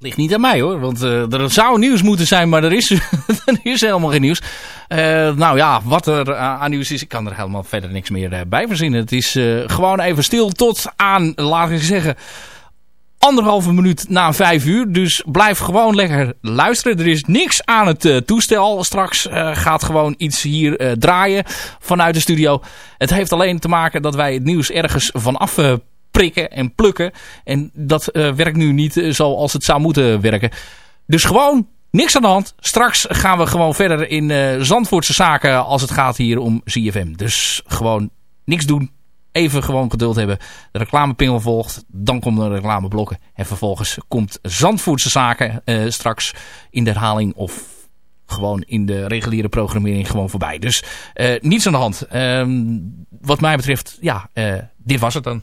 Ligt niet aan mij hoor, want uh, er zou nieuws moeten zijn, maar er is, er is helemaal geen nieuws. Uh, nou ja, wat er aan nieuws is, ik kan er helemaal verder niks meer bij verzinnen. Het is gewoon even stil tot aan, laat ik zeggen, anderhalve minuut na vijf uur. Dus blijf gewoon lekker luisteren. Er is niks aan het toestel. Straks gaat gewoon iets hier draaien vanuit de studio. Het heeft alleen te maken dat wij het nieuws ergens vanaf prikken en plukken. En dat uh, werkt nu niet uh, zoals het zou moeten werken. Dus gewoon niks aan de hand. Straks gaan we gewoon verder in uh, Zandvoortse zaken als het gaat hier om ZFM. Dus gewoon niks doen. Even gewoon geduld hebben. De reclamepingel volgt. Dan komen de reclameblokken. En vervolgens komt Zandvoortse zaken straks in de herhaling of gewoon in de reguliere programmering gewoon voorbij. Dus niets aan de hand. Ehm, wat mij betreft, ja, dit was het dan.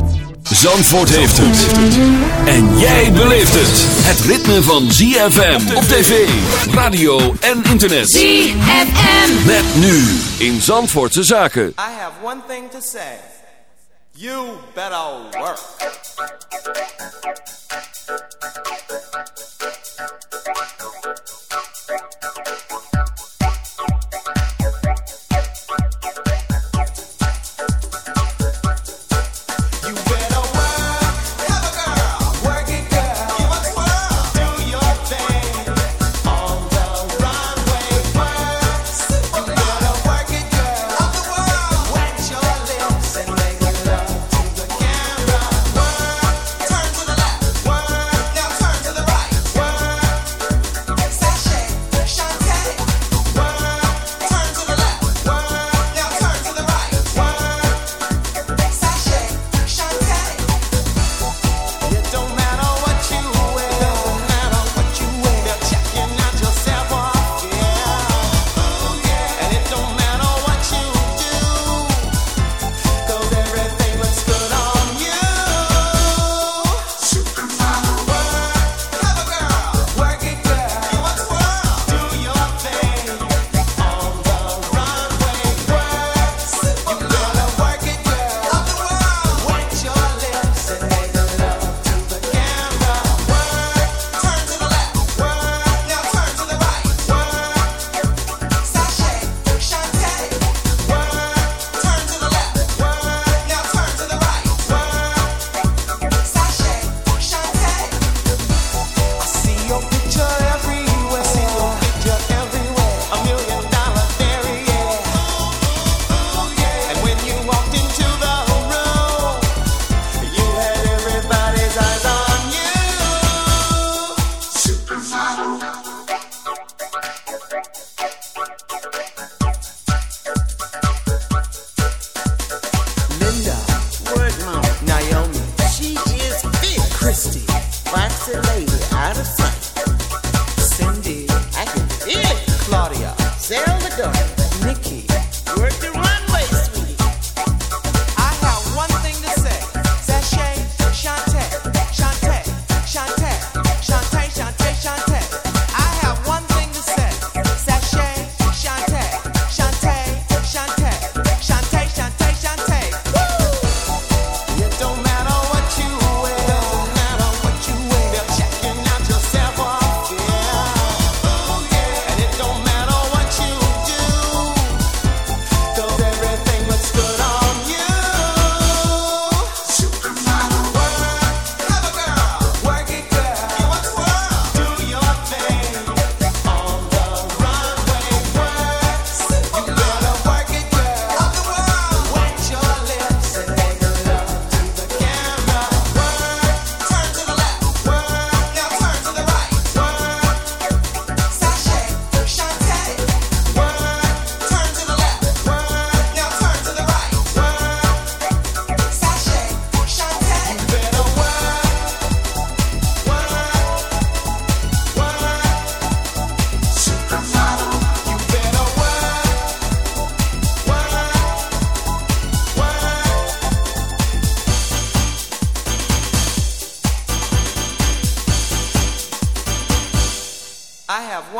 Zandvoort heeft het. En jij beleeft het. Het ritme van ZFM op tv, radio en internet. ZFM. Met nu in Zandvoortse Zaken. I have one thing to say. You better work. your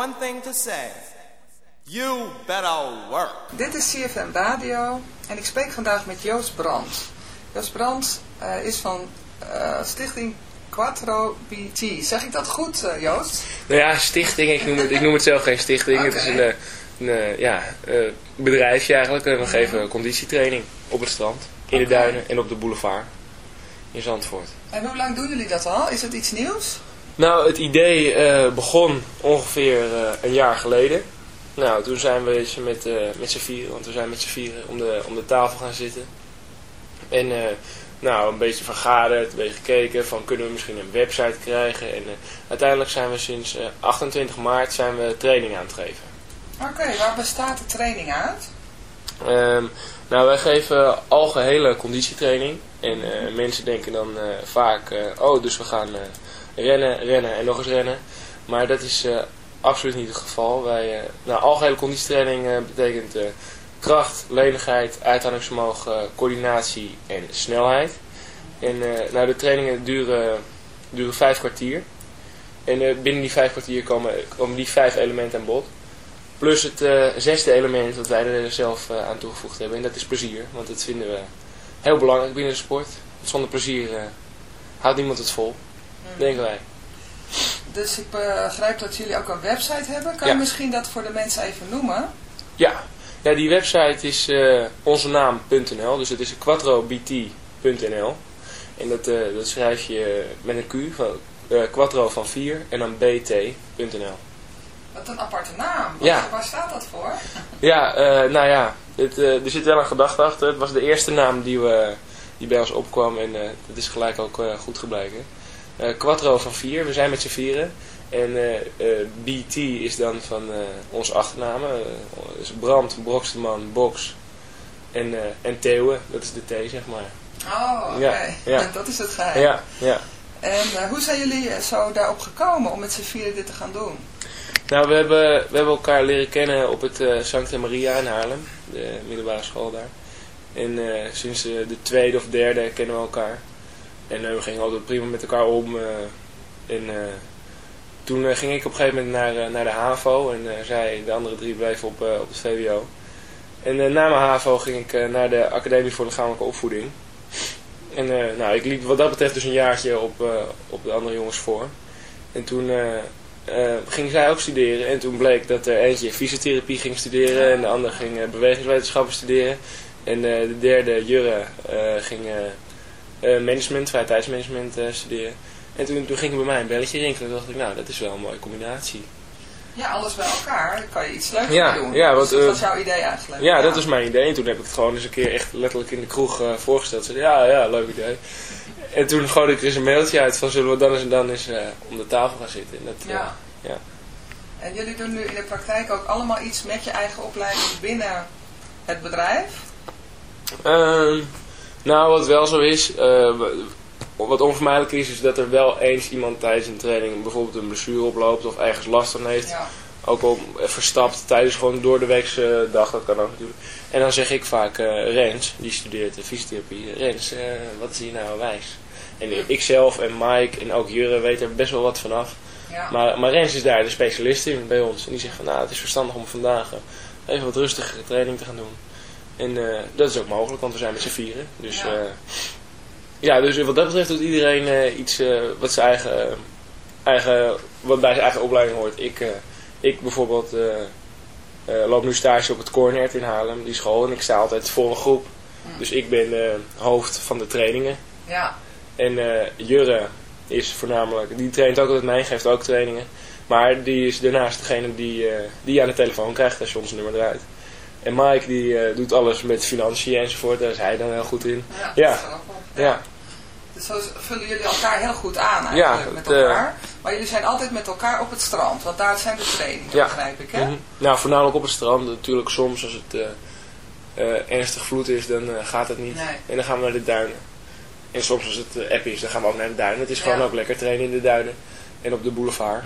one thing to say. You better work. Dit is CFM Radio en ik spreek vandaag met Joost Brandt. Joost Brandt eh, is van eh, stichting Quattro BT. Zeg ik dat goed, eh, Joost? Nou ja, stichting, ik noem het, ik noem het zelf geen stichting. Het is een, eh, een eh, ja, eh, bedrijfje eigenlijk. En we geven conditietraining op het strand, in de duinen en op de boulevard in Zandvoort. En hoe lang doen jullie dat al? Is het iets nieuws? Nou, het idee eh, begon ongeveer eh, een jaar geleden. Nou, toen zijn we eens met, eh, met z'n vieren, want we zijn met z'n vieren om de, om de tafel gaan zitten. En nou, een beetje vergaderd, een beetje gekeken van kunnen we misschien een website krijgen. En uiteindelijk zijn we sinds eh, 28 maart zijn we training aan het geven. Oké, waar bestaat de training uit? Ehm, nou, wij geven algehele conditietraining. En mensen denken dan vaak, oh, dus we gaan rennen, rennen en nog eens rennen. Maar dat is eh, absoluut niet het geval. Wij, eh, nou, algehele conditietraining eh, betekent kracht, lenigheid, uithoudingsvermogen, coördinatie en snelheid. En nou, de trainingen duren, vijf kwartier. En binnen die vijf kwartier komen, komen die vijf elementen aan bod. Plus het zesde element dat wij er zelf aan toegevoegd hebben. En dat is plezier. Want dat vinden we heel belangrijk binnen de sport. Zonder plezier houdt niemand het vol. Denken wij. Dus ik begrijp dat jullie ook een website hebben. Kan Ja. je misschien dat voor de mensen even noemen? Ja, ja die website is eh onzenaam.nl. Dus het is quattrobt.nl. En dat, eh, dat schrijf je met een Q. Van, eh, quattro van 4 en dan bt.nl. Wat een aparte naam. Wat- Ja. Waar staat dat voor? Ja, eh, nou ja, het, eh, er zit wel een gedachte achter. Het was de eerste naam die, we, die bij ons opkwam en eh, dat is gelijk ook eh, goed gebleken. Eh Quattro van vier, we zijn met z'n vieren. En eh, eh, BT is dan van onze achternamen. dus Brand, Broksteman, Box en, en Theeuwen, dat is de T zeg maar. Oh, oké. Ja, ja. Dat is het geheim. Ja, ja. En hoe zijn jullie zo daarop gekomen om met z'n vieren dit te gaan doen? Nou, we hebben, we hebben elkaar leren kennen op het eh Sancta Maria in Haarlem, de middelbare school daar. En sinds de tweede of derde kennen we elkaar. En eh, we gingen altijd prima met elkaar om. eh, en eh, toen ging ik op een gegeven moment naar, naar de HAVO en zij, de andere drie, bleven op, op het VWO. En na mijn HAVO ging ik naar de Academie voor Lichamelijke Opvoeding. En nou, ik liep wat dat betreft dus een jaartje op, op de andere jongens voor. En toen eh, ging zij ook studeren. En toen bleek dat er eentje fysiotherapie ging studeren. En de ander ging bewegingswetenschappen studeren. En de derde, Jurre, ging management, vrije tijdsmanagement eh, studeren. En toen, toen ging er bij mij een belletje rinkelen. Toen dacht ik, nou, dat is wel een mooie combinatie. Ja, alles bij elkaar. Dan kan je iets leuks Ja, doen. ja, Dus dat eh, was jouw idee eigenlijk. Ja, dat was mijn idee. En toen heb ik het gewoon eens een keer echt letterlijk in de kroeg eh, voorgesteld. Ze zei, ja, ja, leuk idee. En toen gooide ik er eens een mailtje uit van zullen we dan eens en dan eens eh, om de tafel gaan zitten. En dat, eh, Ja. ja. En jullie doen nu in de praktijk ook allemaal iets met je eigen opleiding binnen het bedrijf? Nou, wat wel zo is, eh, wat onvermijdelijk is, is dat er wel eens iemand tijdens een training bijvoorbeeld een blessure oploopt of ergens last van heeft. Ja. Ook al verstapt tijdens gewoon door de weekse dag, dat kan ook natuurlijk. En dan zeg ik vaak, eh, Rens, die studeert de fysiotherapie, Rens, eh, wat is hier nou wijs? En ik zelf en Mike en ook Jurre weten er best wel wat vanaf. Ja. Maar, maar Rens is daar de specialist in bij ons. En die zegt van, nou, het is verstandig om vandaag even wat rustigere training te gaan doen. En eh, dat is ook mogelijk, want we zijn met z'n vieren. Dus Ja. ja. ja, dus wat dat betreft doet iedereen eh, iets eh, wat, zijn eigen, eigen, wat bij zijn eigen opleiding hoort. Ik, eh, ik bijvoorbeeld eh, eh, loop nu stage op het Cornert in Haarlem, die school. En ik sta altijd voor een groep. Dus ik ben eh, hoofd van de trainingen. Ja. En eh, Jurre is voornamelijk, die traint ook altijd mij, geeft ook trainingen. Maar die is daarnaast degene die, eh, die je aan de telefoon krijgt als je ons nummer draait. En Mike die eh, doet alles met financiën enzovoort, daar is hij dan heel goed in. Ja. Ja. Dus zo vullen jullie elkaar heel goed aan eigenlijk Ja, met het, eh, elkaar. Maar jullie zijn altijd met elkaar op het strand, want daar zijn de trainingen, Ja. begrijp ik, hè? Mhm. Nou, voornamelijk op het strand. Natuurlijk soms als het eh, eh, ernstig vloed is, dan gaat het niet. Nee. En dan gaan we naar de duinen. En soms als het app is, dan gaan we ook naar de duinen. Het is gewoon ook lekker trainen in de duinen. En op de boulevard.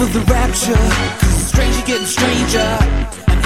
For the rapture, cause the stranger getting stranger,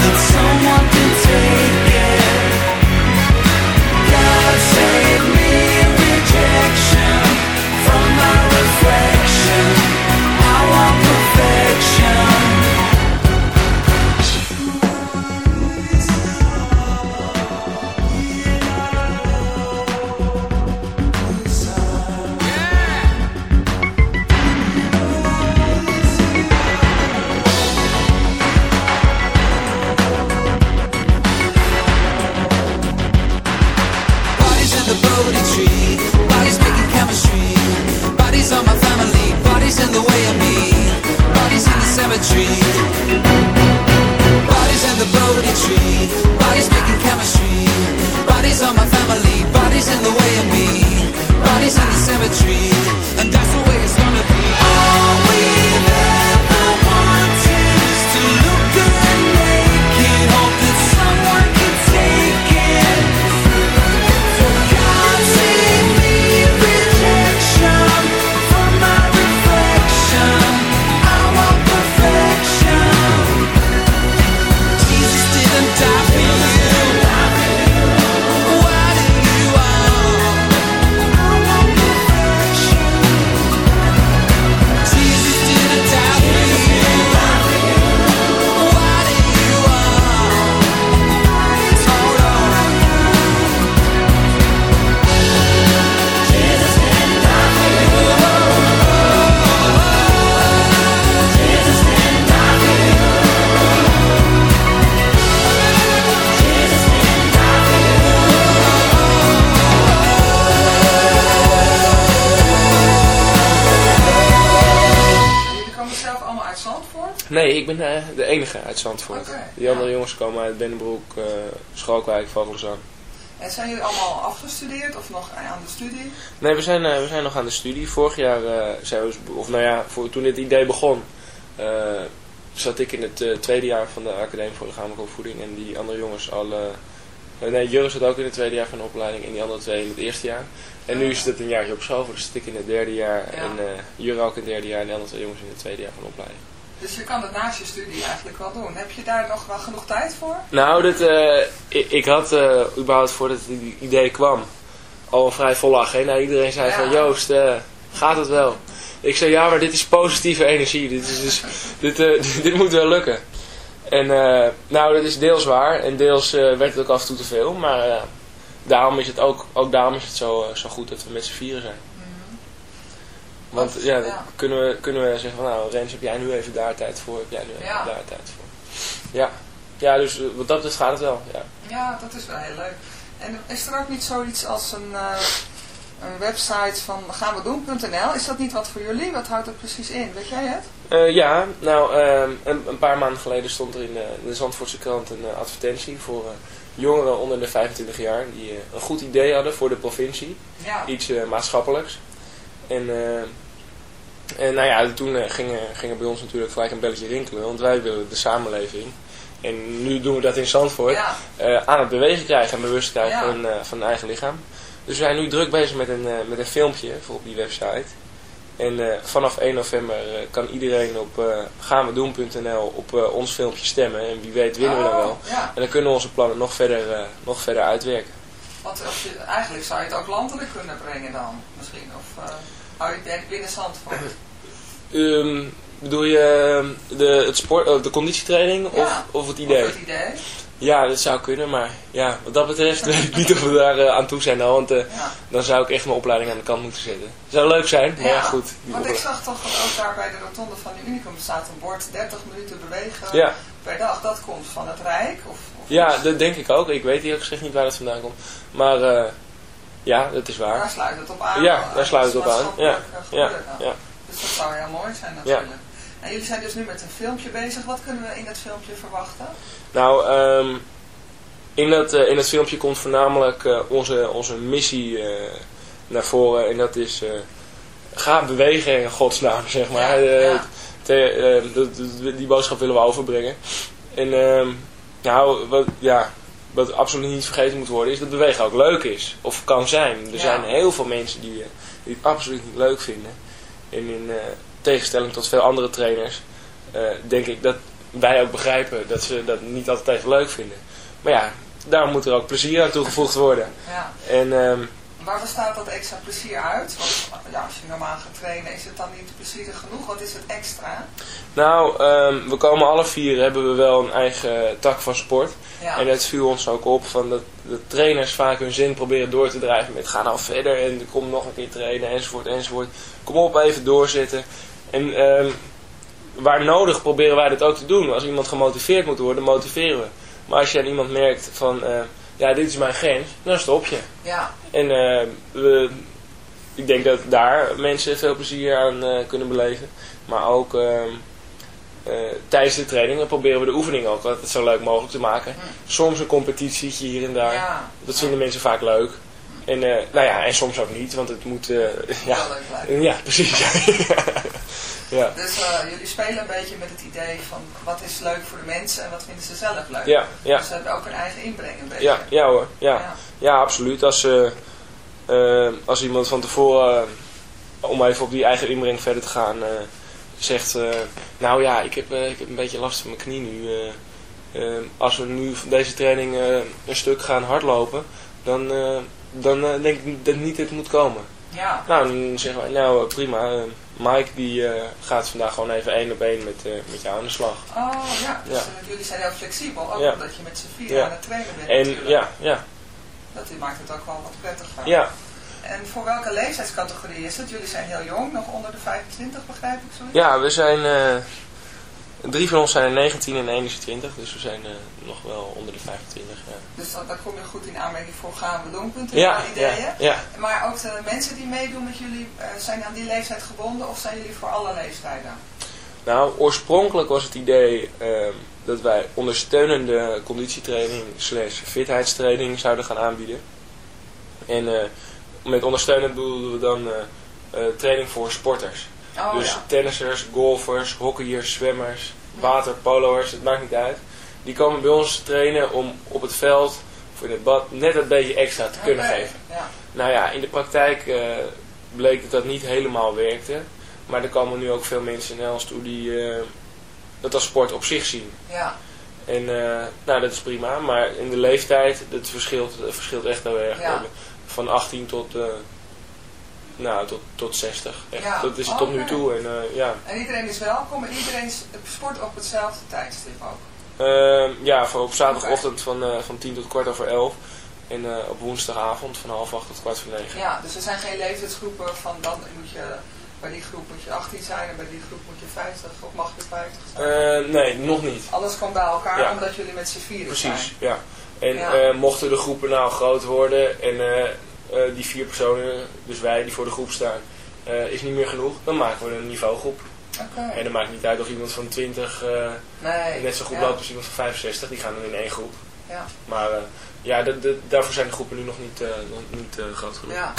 that someone can take. Uit Zandvoort. Oké, Die andere jongens komen uit Bennenbroek, eh Schalkwijk, Vogelzang. En zijn jullie allemaal afgestudeerd of nog aan de studie? Nee, we zijn, eh, we zijn nog aan de studie. Vorig jaar eh, zijn we, of nou ja, voor, toen dit idee begon, zat ik in het tweede jaar van de Academie voor Lichamelijke Opvoeding. En die andere jongens al, nee, Jurre zat ook in het tweede jaar van de opleiding en die andere twee in het eerste jaar. En nu is het een jaartje op school, dus zit ik in het derde jaar Ja. en Jurre ook in het derde jaar en de andere twee jongens in het tweede jaar van de opleiding. Dus je kan het naast je studie eigenlijk wel doen. Heb je daar nog wel genoeg tijd voor? Nou, dit, eh, ik, ik had eh, überhaupt voordat het idee kwam al een vrij vol lach. Hè? Nou, iedereen zei Ja. van Joost, eh, gaat het wel? Ik zei ja, maar dit is positieve energie. Dit, is dus, dit, dit moet wel lukken. En nou, dat is deels waar. En deels werd het ook af en toe te veel. Maar daarom is het ook, ook daarom is het zo, zo goed dat we met z'n vieren zijn. Want ja, dan kunnen we, kunnen we zeggen van nou Rens, heb jij nu even daar tijd voor? Heb jij nu even Ja. daar tijd voor? Ja, ja dus eh, wat dat betreft gaat het wel. Ja. Ja, dat is wel heel leuk. En is er ook niet zoiets als een, eh, een website van gaanwedoen.nl. Is dat niet wat voor jullie? Wat houdt dat precies in? Weet jij het? Eh, ja, nou, ehm, een, een paar maanden geleden stond er in de, in de Zandvoortse krant een advertentie voor jongeren onder de 25 jaar die een goed idee hadden voor de provincie. Ja. Iets maatschappelijks. En, eh, en nou ja, toen eh, gingen, gingen bij ons natuurlijk gelijk een belletje rinkelen, want wij willen de samenleving. En nu doen we dat in Zandvoort. Ja. eh, aan het bewegen krijgen en bewust krijgen Ja. van, eh, van eigen lichaam. Dus we zijn nu druk bezig met een, met een filmpje voor op die website. En vanaf 1 november kan iedereen op uh, gaanwedoen.nl op ons filmpje stemmen. En wie weet winnen we dan Oh, wel. Ja, En dan kunnen we onze plannen nog verder, nog verder uitwerken. want je, eigenlijk zou je het ook landelijk kunnen brengen dan, misschien. Of denk binnen Zandvoort? Ehm, bedoel je eh, de, het sport, eh, de conditietraining of, Ja. of het idee? Of het idee? Ja, dat zou kunnen, maar ja, wat dat betreft weet ik niet of we daar eh, aan toe zijn. Nou, want eh, Ja. dan zou ik echt mijn opleiding aan de kant moeten zetten. Zou leuk zijn, maar ja, goed. Want ik zag toch dat ook daar bij de rotonde van de Unicum staat een bord 30 minuten bewegen Ja. per dag. Dat komt van het Rijk? Of, of Ja, dat denk ik ook. Ik weet eerlijk gezegd niet waar dat vandaan komt. Maar ja, dat is waar. Daar sluit het op aan. Ja, daar sluit het op aan. Ja, ja, ja. Dus dat zou heel mooi zijn natuurlijk. En jullie zijn dus nu met een filmpje bezig. Wat kunnen we in dat filmpje verwachten? Nou, ehm, in, dat, eh, in dat filmpje komt voornamelijk eh, onze, onze missie eh, naar voren. En dat is, ga bewegen in godsnaam, zeg maar. Ja, ja. te- die boodschap willen we overbrengen. En ehm, nou, wat, ja, wat absoluut niet vergeten moet worden, is dat bewegen ook leuk is. Of kan zijn. Er Ja. zijn heel veel mensen die, eh, die het absoluut niet leuk vinden. En in eh, tegenstelling tot veel andere trainers, eh, denk ik dat wij ook begrijpen dat ze dat niet altijd even leuk vinden. Maar ja, daarom moet er ook plezier aan toegevoegd worden. Ja. En ehm, Waar bestaat dat extra plezier uit? Want ja, als je normaal gaat trainen, is het dan niet plezierig genoeg? Wat is het extra? nou, ehm, we komen alle vier, hebben we wel een eigen tak van sport. Ja. En het viel ons ook op van dat de trainers vaak hun zin proberen door te drijven met ga nou verder en kom nog een keer trainen enzovoort enzovoort. Kom op, even doorzetten. En ehm, waar nodig proberen wij dat ook te doen. Als iemand gemotiveerd moet worden, motiveren we. Maar als je aan iemand merkt van eh, ja, dit is mijn grens, dan stop je. Ja, En eh, we, ik denk dat daar mensen veel plezier aan eh, kunnen beleven. Maar ook ehm, eh, tijdens de trainingen proberen we de oefening ook altijd zo leuk mogelijk te maken. Soms een competitietje hier en daar. ja. Dat vinden mensen vaak leuk. En, eh, nou ja, en soms ook niet, want het moet... eh, ja, ja, precies. ja. Dus eh, jullie spelen een beetje met het idee van wat is leuk voor de mensen en wat vinden ze zelf leuk. Ja, ja. Dus ze hebben ook een eigen inbreng een beetje. Ja, ja hoor. Ja, Ja. ja absoluut. Als, eh, eh, als iemand van tevoren, eh, om even op die eigen inbreng verder te gaan, eh, zegt... eh, nou ja, ik heb, eh, ik heb een beetje last van mijn knie nu. eh, als we nu van deze training een stuk gaan hardlopen, dan, dan denk ik dat niet het moet komen. Ja. Nou, dan zeggen wij, nou prima. Mike die gaat vandaag gewoon even één op één met, met jou aan de slag. Oh ja, dus Ja. jullie zijn heel flexibel, ook Ja. omdat je met z'n vier aan het trainen bent En natuurlijk. ja, ja, Dat maakt het ook wel wat prettiger. ja. En voor welke leeftijdscategorie is het? Jullie zijn heel jong, nog onder de 25 begrijp ik zo. Ja, we zijn. eh, drie van ons zijn er 19 en 21, dus we zijn eh, nog wel onder de 25. Ja, Dus dan, dan kom je goed in aanmerking voor gaan we doen, punten, ja, ideeën. ja, ja. Maar ook de mensen die meedoen met jullie, eh, zijn aan die leeftijd gebonden of zijn jullie voor alle leeftijden? Nou, oorspronkelijk was het idee ehm, dat wij ondersteunende conditietraining slash fitheidstraining zouden gaan aanbieden. En eh, met ondersteunend bedoelden we dan eh, eh, training voor sporters. Oh dus ja. tennissers, golfers, hockeyers, zwemmers, waterpoloers, het maakt niet uit. Die komen bij ons trainen om op het veld of in het bad net een beetje extra te kunnen geven. Ja. Nou ja, in de praktijk eh, bleek dat dat niet helemaal werkte. Maar er komen nu ook veel mensen naar ons toe die dat als sport op zich zien. ja. En nou, dat is prima. Maar in de leeftijd, dat verschilt, dat verschilt echt heel erg. Ja. Van 18 tot, eh, nou, tot, tot 60. Echt. Ja, Dat is het tot nu toe. En, eh, ja. En iedereen is welkom en iedereen sport op hetzelfde tijdstip ook. Ehm, ja, voor op zaterdagochtend van, eh, van 10 tot kwart over 11. En op woensdagavond van half 8 tot kwart voor 9. Ja, dus er zijn geen leeftijdsgroepen van dan moet je, bij die groep moet je 18 zijn en bij die groep moet je 50 of mag je 50 zijn. Nee, nog niet. Alles komt bij elkaar Ja. omdat jullie met z'n vieren zijn. Precies, ja. En Ja. mochten de groepen nou groot worden en eh, die vier personen, dus wij die voor de groep staan, eh, is niet meer genoeg, dan maken we een niveaugroep. Oké. En dan maakt niet uit of iemand van 20 eh, Nee. net zo goed ja. loopt als iemand van 65, die gaan dan in één groep. Ja. Maar ja, dat- daarvoor zijn de groepen nu nog niet, nog niet groot genoeg. Ja.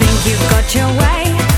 think you've got your way.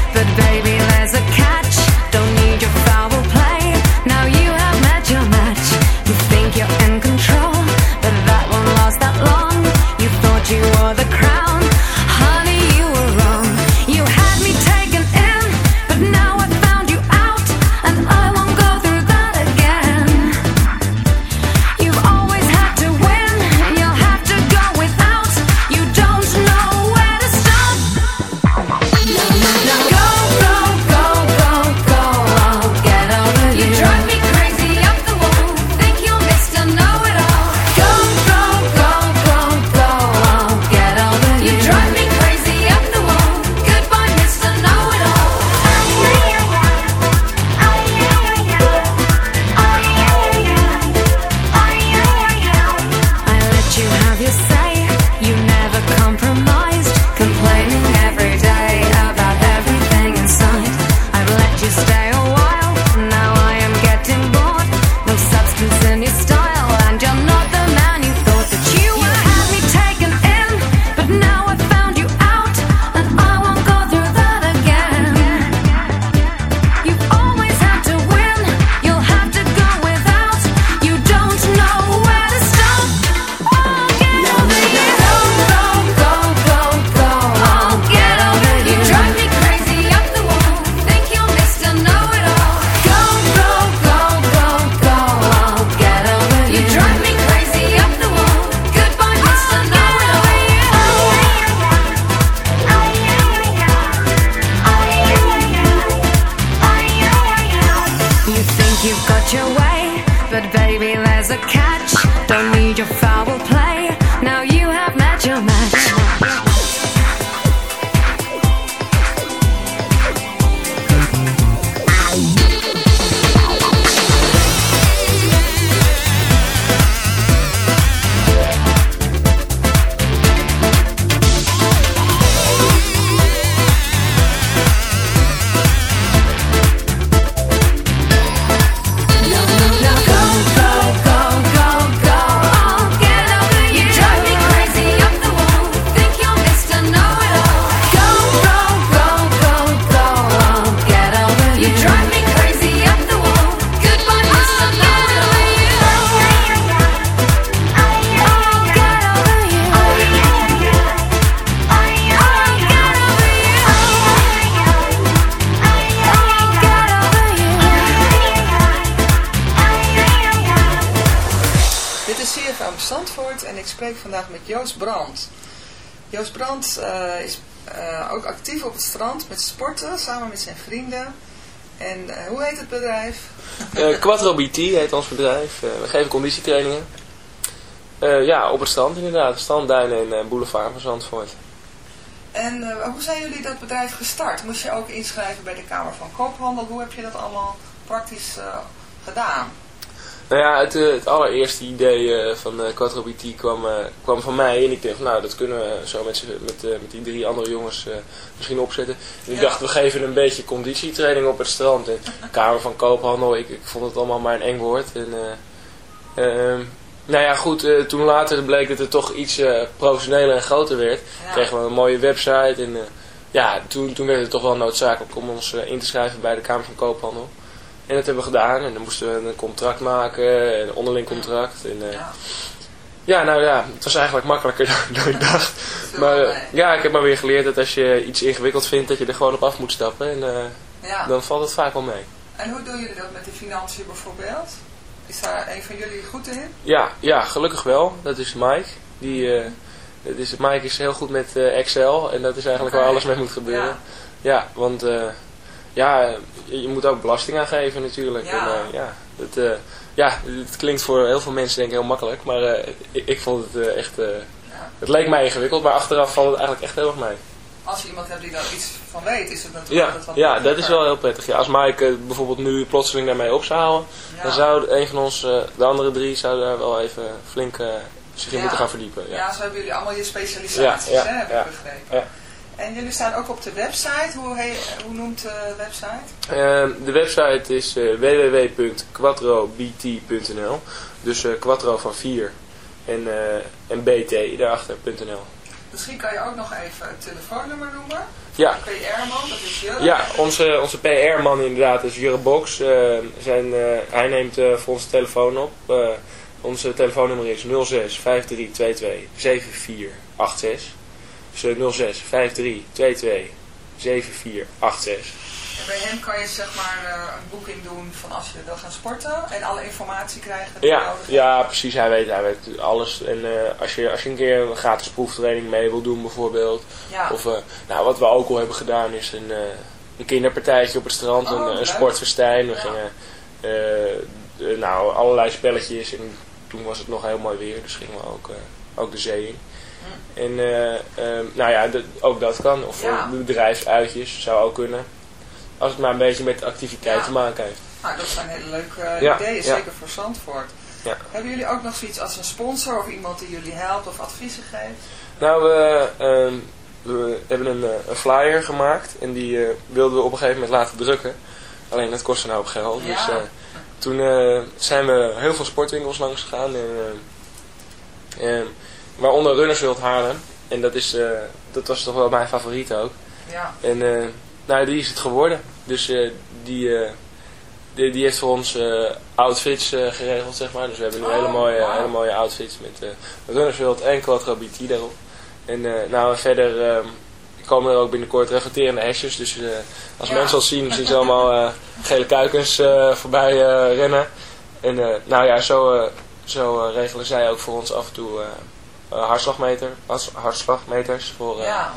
Baby, there's a catch. Don't need your foul play. Now you have met your match. Met sporten, samen met zijn vrienden. En eh, hoe heet het bedrijf? Eh, Quattro BT heet ons bedrijf. Eh, we geven conditietrainingen. Ja, op het strand inderdaad. Strandduinen en boulevard van Zandvoort. En hoe zijn jullie dat bedrijf gestart? Moest je ook inschrijven bij de Kamer van Koophandel? Hoe heb je dat allemaal praktisch gedaan? Nou ja, het, eh, het allereerste idee eh, van eh, Quattro BT kwam, kwam van mij. En ik dacht, nou, dat kunnen we zo met, met, met die drie andere jongens misschien opzetten. En ik Ja. dacht, we geven een beetje conditietraining op het strand. En Kamer van Koophandel, ik, ik vond het allemaal maar een eng woord. En, eh, ehm, nou ja, goed, toen later bleek dat het toch iets professioneler en groter werd. Ja. Kregen we een mooie website. En ja, toen, toen werd het toch wel noodzakelijk om ons in te schrijven bij de Kamer van Koophandel. En dat hebben we gedaan. En dan moesten we een contract maken, een onderling contract. En, eh, Ja. nou ja, het was eigenlijk makkelijker dan, dan ik dacht. Maar eh, ja, ik heb maar weer geleerd dat als je iets ingewikkeld vindt, dat je er gewoon op af moet stappen. En eh, Ja. dan valt het vaak wel mee. En hoe doen jullie dat met de financiën bijvoorbeeld? Is daar een van jullie goed in? Ja, ja, gelukkig wel. Dat is Mike. Die, eh, dat is, Mike is heel goed met Excel en dat is eigenlijk waar alles mee moet gebeuren. Ja. Ja, want ja, je moet ook belasting aangeven natuurlijk. Ja. En, eh, ja, dat, eh, ja, het klinkt voor heel veel mensen denk ik heel makkelijk, maar eh, ik, ik vond het echt... het leek mij ingewikkeld, maar achteraf valt het eigenlijk echt heel erg mee. Als je iemand hebt die daar iets van weet, is het natuurlijk Ja, altijd wat ja dat is wel heel prettig. Ja, als Mike bijvoorbeeld nu plotseling daarmee op zou houden, Ja. dan zou een van ons, de andere drie, zouden daar wel even flink zich in Ja. moeten gaan verdiepen. Ja. Ja, zo hebben jullie allemaal je specialisaties, Ja, ja, hè, heb ja. ik begrepen. En jullie staan ook op de website. Hoe, he, hoe noemt de website? Ehm, de website is eh, www.quattrobt.nl Dus eh, quattro van 4 en, eh, en bt daarachter.nl Misschien kan je ook nog even het telefoonnummer noemen. Ja. PR-man, dat is Jurre. Ja, onze, onze PR-man inderdaad is Jurre Box. Eh, zijn, hij neemt voor onze telefoon op. Onze telefoonnummer is 06 5322 7486. Dus eh, 06 5322 7486. En bij hem kan je zeg maar eh, een boeking doen van als je wil gaan sporten en alle informatie krijgen Ja, ja, precies. Hij weet, hij weet alles. En eh, als, je, als je een keer een gratis proeftraining mee wil doen bijvoorbeeld. Ja. Of eh, nou, wat we ook al hebben gedaan is een, een kinderpartijtje op het strand. Oh, een, een sportfestijn. We Ja. gingen nou, allerlei spelletjes. En toen was het nog heel mooi weer. Dus gingen we ook, ook de zee in. En eh, nou ja, ook dat kan. Of Ja. bedrijfsuitjes zou ook kunnen. Als het maar een beetje met activiteit Ja. te maken heeft. Nou, dat zijn hele leuke eh, Ja, ideeën, zeker voor Zandvoort. Hebben jullie ook nog zoiets als een sponsor of iemand die jullie helpt of adviezen geeft? Nou, we, ehm, we hebben een, eh, een flyer gemaakt en die wilden we op een gegeven moment laten drukken. Alleen dat kostte nou op geld. Dus toen zijn we heel veel sportwinkels langs gegaan. En, eh, waaronder Runners World Haarlem. En dat, is, eh, dat was toch wel mijn favoriet ook. Ja. En eh, nou, die is het geworden. Dus eh, die, die, die heeft voor ons outfits geregeld, zeg maar. Dus we hebben nu Oh, hele, mooie, hele mooie outfits met Runners World en Quattro BT daarop. En nou, verder eh, komen er ook binnenkort reflecterende hesjes. Dus als Ja. mensen ons zien, zien ze allemaal gele kuikens voorbij rennen. En nou ja, zo, zo eh, regelen zij ook voor ons af en toe... eh, hartslagmeter, harts- hartslagmeters voor, Ja,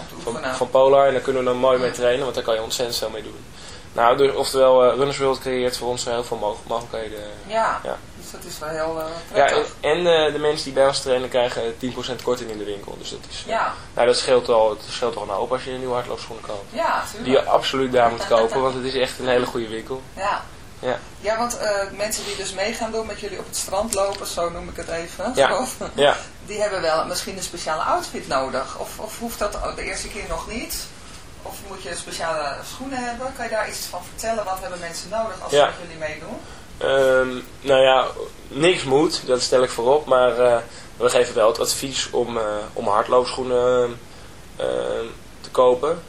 van, Polar. En daar kunnen we dan mooi mee trainen, want daar kan je ontzettend veel mee doen. Nou, dus, oftewel, Runners World creëert voor ons heel veel mog- mogelijkheden. Ja, Ja. dus dat is wel heel Ja, en, en de mensen die bij ons trainen krijgen 10% korting in de winkel. Dus dat is, Ja. nou, dat scheelt al, het scheelt al een hoop als je een nieuwe hardloopschoenen koopt. Ja, Die tuurlijk. je absoluut daar moet kopen, want het is echt een hele goede winkel. Ja. Ja. Ja, want eh, mensen die dus mee gaan doen met jullie op het strand lopen, zo noem ik het even, Ja. zo, Ja. die hebben wel misschien een speciale outfit nodig. Of, of hoeft dat de eerste keer nog niet? Of moet je speciale schoenen hebben? Kan je daar iets van vertellen? Wat hebben mensen nodig als ze met jullie meedoen? Ehm, nou ja, niks moet, dat stel ik voorop, maar eh, we geven wel het advies om, eh, om hardloopschoenen eh, te kopen.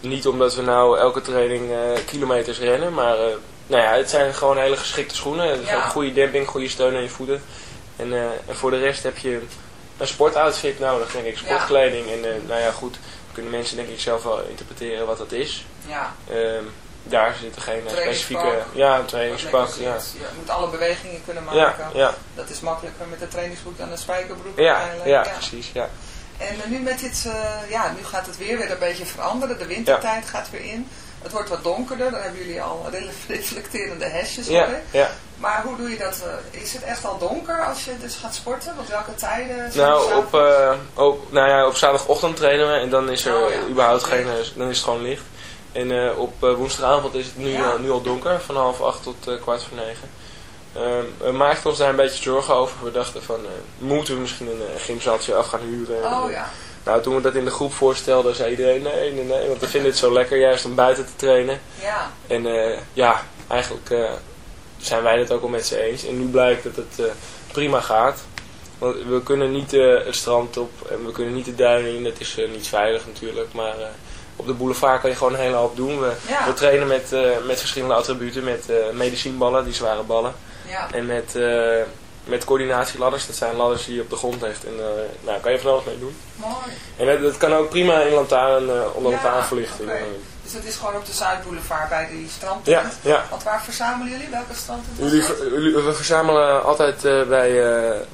Niet omdat we nou elke training kilometers rennen, maar nou ja, het zijn gewoon hele geschikte schoenen. Het Ja. goede demping, goede steun aan je voeten. En, eh, en voor de rest heb je een sportoutfit nodig, denk ik, sportkleding. En eh, nou ja, goed, kunnen mensen denk ik zelf wel interpreteren wat dat is. Ja. Ehm, daar zitten geen eh, specifieke... Ja, een trainingspak, ja. Je moet alle bewegingen kunnen maken. ja. Dat is makkelijker met de trainingsbroek dan een spijkerbroek. Ja, ja, precies, ja. En nu met dit, ja, nu gaat het weer weer een beetje veranderen. De wintertijd gaat weer in. Het wordt wat donkerder. Dan hebben jullie al reflecterende hesjes. Ja. Maar hoe doe je dat? eh, is het echt al donker als je dus gaat sporten? Want welke tijden? zijn Nou, op, op, nou ja, op zaterdagochtend trainen we en dan is er Oh ja, überhaupt geen, eh, dan is het gewoon licht. En op woensdagavond is het nu, Ja. nu al donker, van half acht tot kwart voor negen. Ehm, we maakten ons daar een beetje zorgen over. We dachten van, moeten we misschien een uh, gymzaaltje af gaan huren? Oh En, ja. Nou, toen we dat in de groep voorstelden, zei iedereen nee, nee, nee. Want we vinden het zo lekker juist om buiten te trainen. Ja. En eh, ja, eigenlijk eh, zijn wij het ook al met ze eens. En nu blijkt dat het eh, prima gaat. Want we kunnen niet het strand op en we kunnen niet de duinen in. Dat is niet veilig natuurlijk. Maar op de boulevard kan je gewoon een hele hoop doen. We, Ja. we trainen met, met verschillende attributen. Met medicijnballen, die zware ballen. Ja. En met, met coördinatieladders. Dat zijn ladders die je op de grond legt. En eh nou, kan je van alles mee doen. Mooi. En dat, dat kan ook prima in lantaarn, eh, onder Ja, lantaarnverlichting. Dus het is gewoon op de Zuidboulevard bij die strand. Ja, ja. Want waar verzamelen jullie? Welke strand? Jullie, ver- we verzamelen altijd eh, bij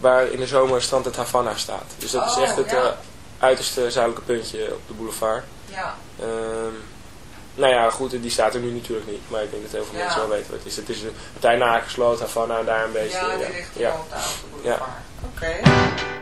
waar in de zomer strand het Havana staat. Dus dat Oh, is echt het ja. uiterste zuidelijke puntje op de boulevard. Ja. Ehm, nou ja, goed, die staat er nu natuurlijk niet. Maar ik denk dat heel veel Ja. mensen wel weten wat het is. Het is de partij Nakersloot, Havana, daar een beetje. Ja, die ja. richting ja. op de. Oké.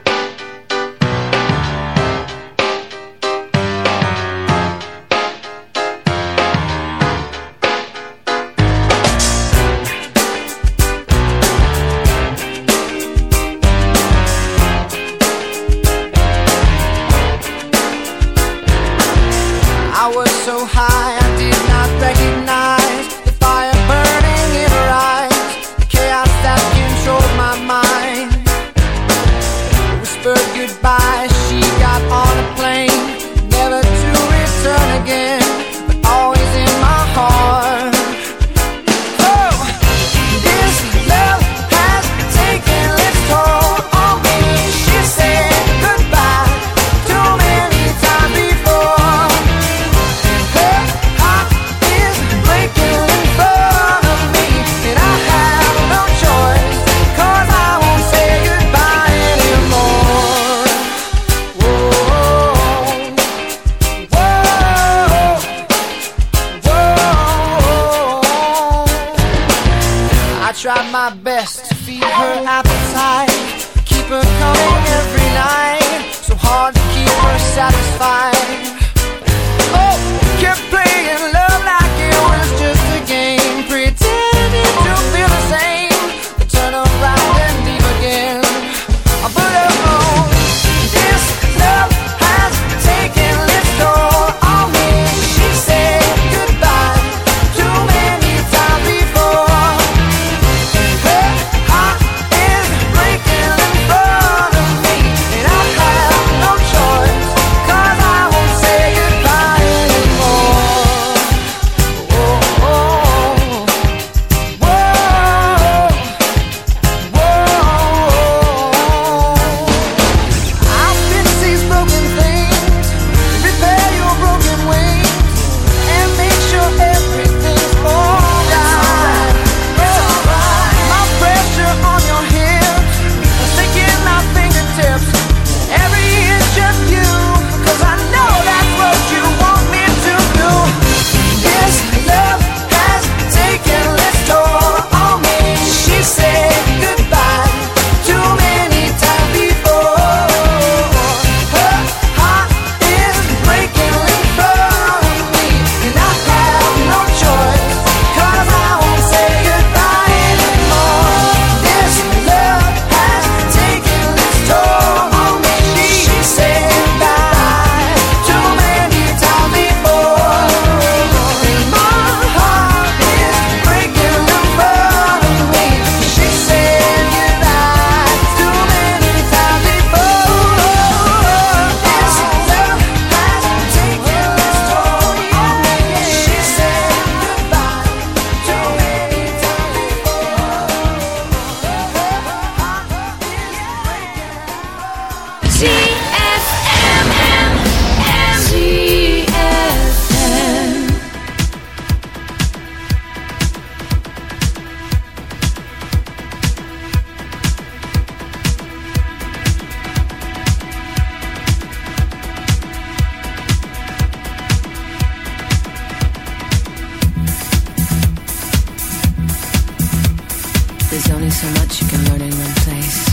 like I'm learning one place.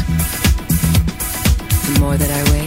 The more that I wait.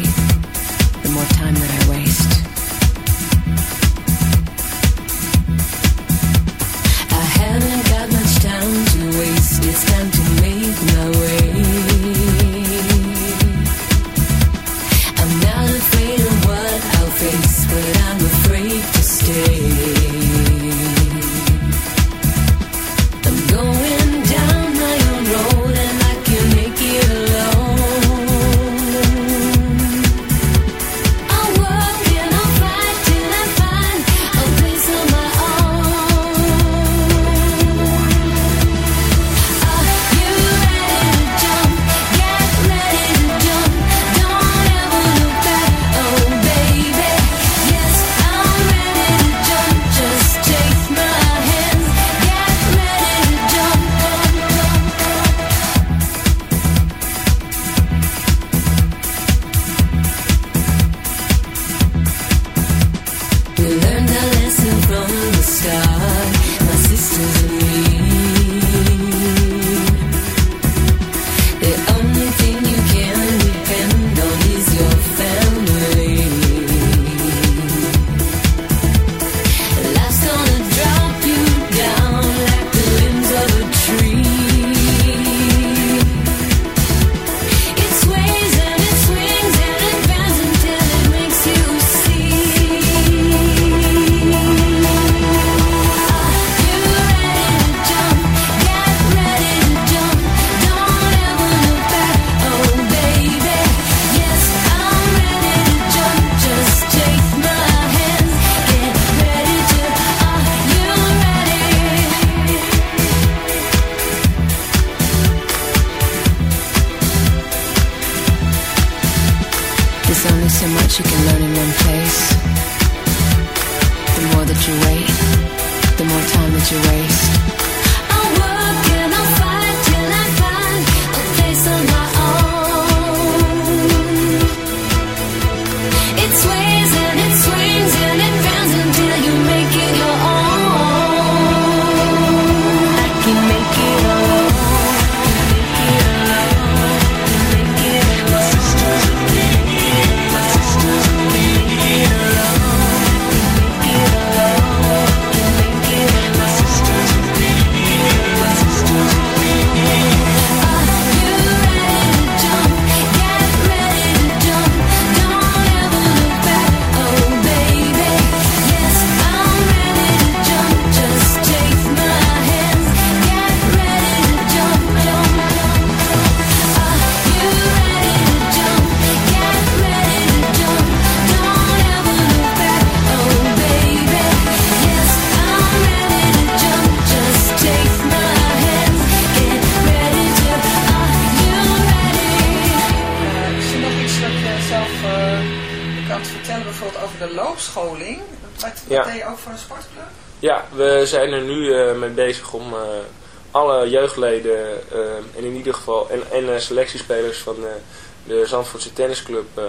Zandvoortse tennisclub eh,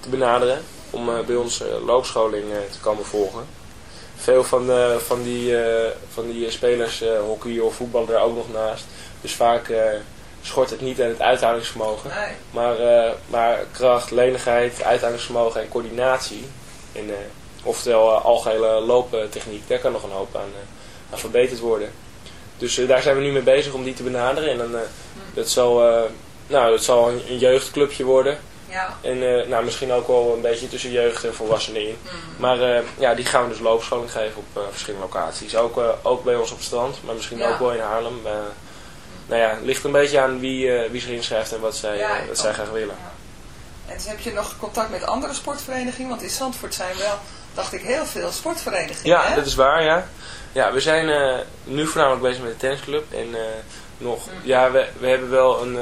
te benaderen om eh, bij ons eh, loopscholing te komen volgen. Veel van, de, van die, van die spelers hockey of voetbal er ook nog naast. Dus vaak schort het niet aan het uithoudingsvermogen. Nee. Maar, maar kracht, lenigheid, uithoudingsvermogen en coördinatie. En, oftewel uh, algehele looptechniek, daar kan nog een hoop aan, aan verbeterd worden. Dus daar zijn we nu mee bezig om die te benaderen. En dan, eh, dat, zal, nou, dat zal een, een jeugdclubje worden. Ja. En eh, nou, misschien ook wel een beetje tussen jeugd en volwassenen in. Maar eh, ja, die gaan we dus loopscholing geven op eh, verschillende locaties. Ook, ook bij ons op het strand, maar misschien Ja. ook wel in Haarlem. Nou ja, het ligt een beetje aan wie, wie zich inschrijft en wat zij, Ja, wat zij graag willen. En dus heb je nog contact met andere sportverenigingen? Want in Zandvoort zijn wel, dacht ik, heel veel sportverenigingen. Ja, hè? dat is waar, ja. Ja, we zijn nu voornamelijk bezig met de tennisclub. En nog, ja, we, we hebben wel een,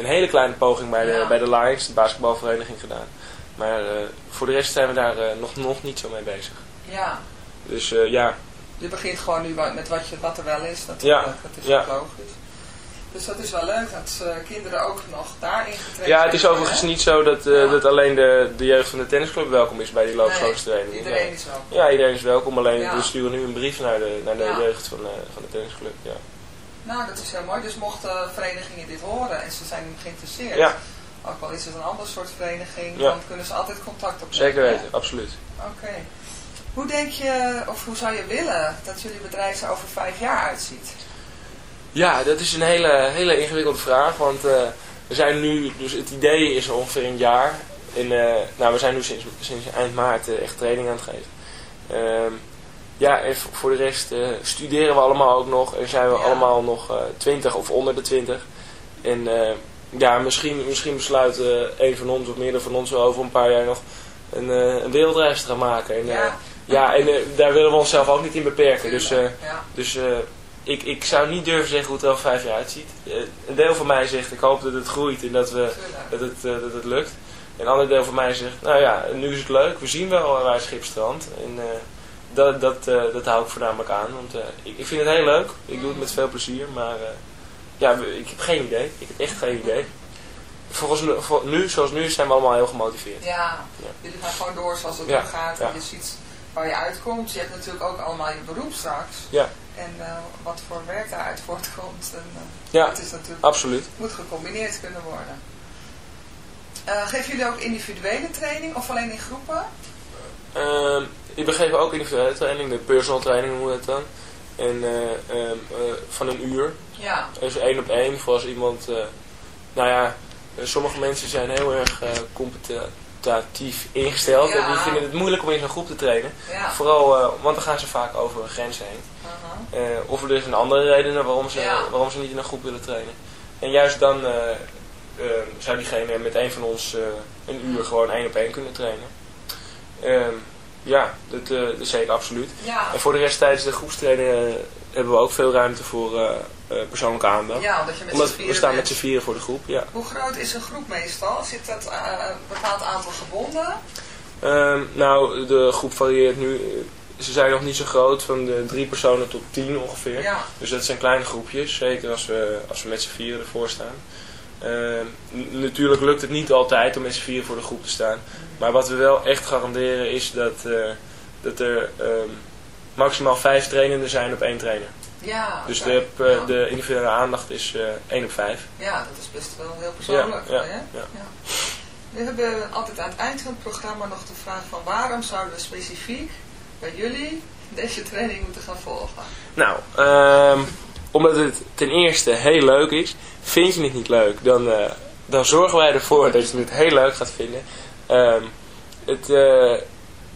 een hele kleine poging bij de, Ja. bij de Lions, de basketbalvereniging, gedaan. Maar eh, voor de rest zijn we daar eh, nog, nog niet zo mee bezig. Ja, Dus eh, ja, je begint gewoon nu met wat, je, wat er wel is. Dat, Ja, dat is ja. logisch. Dus dat is wel leuk dat kinderen ook nog daarin getraind ja, het is overigens hè? niet zo dat, Ja. dat alleen de, de jeugd van de tennisclub welkom is bij die loopschoolstraining. Nee, iedereen is welkom. Ja, iedereen is welkom. Alleen we sturen nu een brief naar de, naar de jeugd van, van de tennisclub. Ja. Nou, dat is heel mooi. Dus mochten verenigingen dit horen en ze zijn geïnteresseerd, Ja. ook al is het een ander soort vereniging, Ja. dan kunnen ze altijd contact opnemen. Zeker hè? weten, absoluut. Oké. Hoe denk je, of hoe zou je willen dat jullie bedrijf er over vijf jaar uitziet? Ja, dat is een hele, hele ingewikkelde vraag, want eh, we zijn nu, dus het idee is ongeveer een jaar. En eh, nou, we zijn nu sinds, sinds eind maart eh, echt training aan het geven. Ehm, ja, en voor de rest eh, studeren we allemaal ook nog en zijn we Ja. allemaal nog eh 20 of onder de 20. En eh, ja, misschien, misschien besluit een van ons of meerdere van ons wel over een paar jaar nog een, een wereldreis te gaan maken. En, Ja. ja, en daar willen we onszelf ook niet in beperken. Dus, ja. dus ik, ik zou niet durven zeggen hoe het er over vijf jaar uitziet. Een deel van mij zegt, ik hoop dat het groeit en dat, we, dat, het, dat het lukt. En een ander deel van mij zegt, nou ja, nu is het leuk, we zien wel waar het schip strandt. En eh, dat, dat, eh, dat hou ik voornamelijk aan, want eh, ik, ik vind het heel leuk. Ik doe het met veel plezier, maar eh, ja, ik heb geen idee. Ik heb echt geen idee. Volgens nu, voor nu, zoals nu, zijn we allemaal heel gemotiveerd. Ja, Ja. jullie gaan gewoon door zoals het Ja, gaat. ja. En je ziet waar je uitkomt. Je hebt natuurlijk ook allemaal je beroep straks. Ja, En wat voor werk daaruit voortkomt. En, Ja, dat is natuurlijk, absoluut. moet gecombineerd kunnen worden. Geven jullie ook individuele training of alleen in groepen? Ehm, ik begeef ook individuele training, de personal training noemen we het dan. En eh, ehm, eh, van een uur. Ja. Dus één op één voor als iemand... eh, nou ja, sommige mensen zijn heel erg competitief ingesteld. Ja. En die vinden het moeilijk om in zo'n groep te trainen. Ja. Vooral, want dan gaan ze vaak over grenzen heen. Eh, of er is een andere reden waarom ze, Ja. waarom ze niet in een groep willen trainen. En juist dan eh, eh, zou diegene met een van ons een uur gewoon één op één kunnen trainen. Ehm, ja, dat, eh, dat zeker absoluut. Ja. En voor de rest tijdens de groepstrainingen eh, hebben we ook veel ruimte voor eh, eh, persoonlijke aandacht. Ja, omdat je met Omdat we staan bent. met z'n vieren voor de groep, ja. Hoe groot is een groep meestal? Zit dat eh, een bepaald aantal gebonden? Ehm, nou, de groep varieert nu. eh, Ze zijn nog niet zo groot, van de drie personen tot tien ongeveer. Ja. Dus dat zijn kleine groepjes, zeker als we, als we met z'n vieren ervoor staan. Ehm, natuurlijk lukt het niet altijd om met z'n vieren voor de groep te staan. Maar wat we wel echt garanderen is dat, eh, dat er ehm, maximaal vijf trainenden zijn op één trainer. Ja. Dus de, eh, Ja. de individuele aandacht is eh 1 op 5. Ja, dat is best wel heel persoonlijk. Ja, ja, hè? ja. We hebben altijd aan het eind van het programma nog de vraag van waarom zouden we specifiek bij jullie deze training moeten gaan volgen? Nou, ehm, omdat het ten eerste heel leuk is. Vind je het niet leuk, dan, eh, dan zorgen wij ervoor dat je het heel leuk gaat vinden. Ehm, het, eh,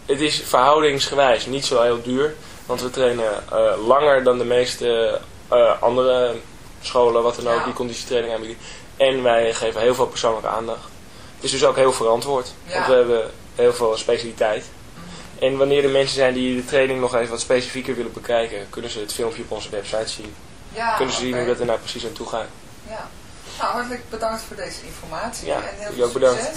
het is verhoudingsgewijs niet zo heel duur. Want we trainen eh, langer dan de meeste andere scholen, wat dan ook, Ja. die conditietraining aanbieden. En wij geven heel veel persoonlijke aandacht. Het is dus ook heel verantwoord. Ja. Want we hebben heel veel specialiteit. En wanneer er mensen zijn die de training nog even wat specifieker willen bekijken, kunnen ze het filmpje op onze website zien. Ja, kunnen ze zien oké. hoe dat er nou precies aan toe gaat. Ja. Nou, hartelijk bedankt voor deze informatie Ja, en heel veel ook bedankt.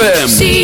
ZFM. ZFM.